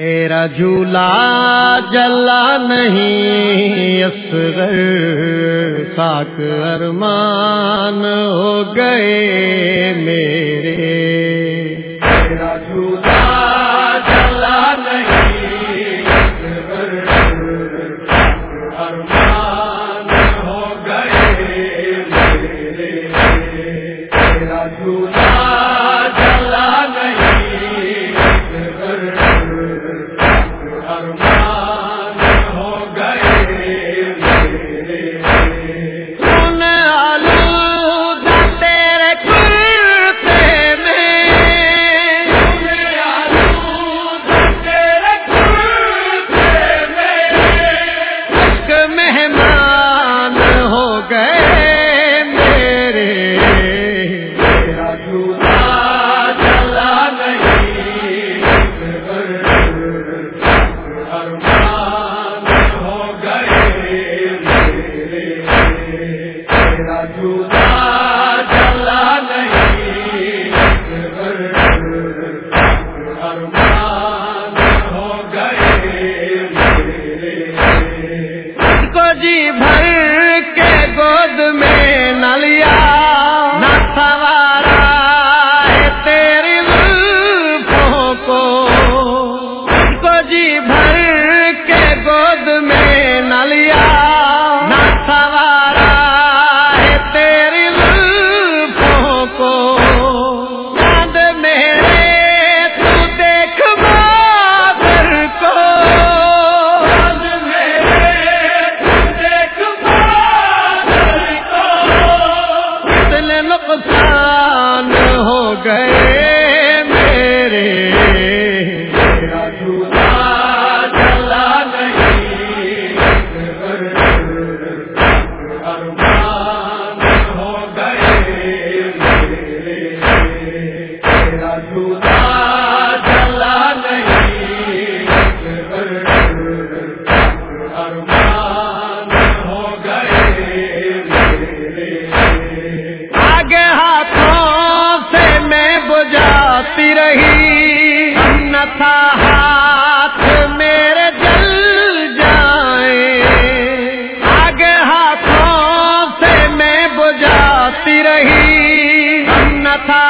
تیرا جھولا جلا نہیں، اصغر ساک ارمان ہو گئے میرے۔ تیرا جھولا جلا نہیں ہو گئے میرے۔ تیرا جھولا جلا جی بھر کے گود میں ہاتھ میرے جل آگے ہاتھوں سے میں بجاتی رہی۔ تھا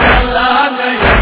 جلا نہیں۔